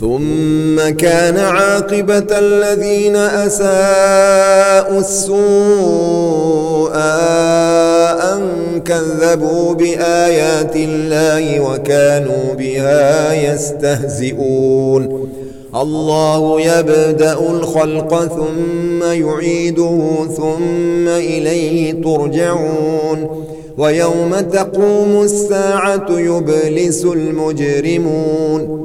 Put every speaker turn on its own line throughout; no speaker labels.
ثم كان عاقبة الذين أساءوا السوء أن كذبوا بآيات الله وكانوا بها يستهزئون. الله يبدأ الخلق ثم يعيده ثم إليه ترجعون. ويوم تقوم الساعة يبلس المجرمون.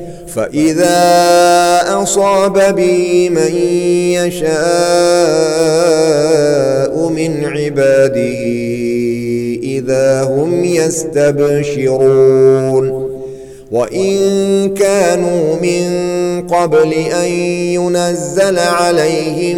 فَإِذَا أَصَابَ بِي مَن يَشَاءُ مِنْ عِبَادِهِ إِذَا هُمْ يَسْتَبْشِرُونَ وَإِن كَانُوا مِن قَبْلِ أَن يُنَزَّلَ عَلَيْهِم